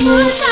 不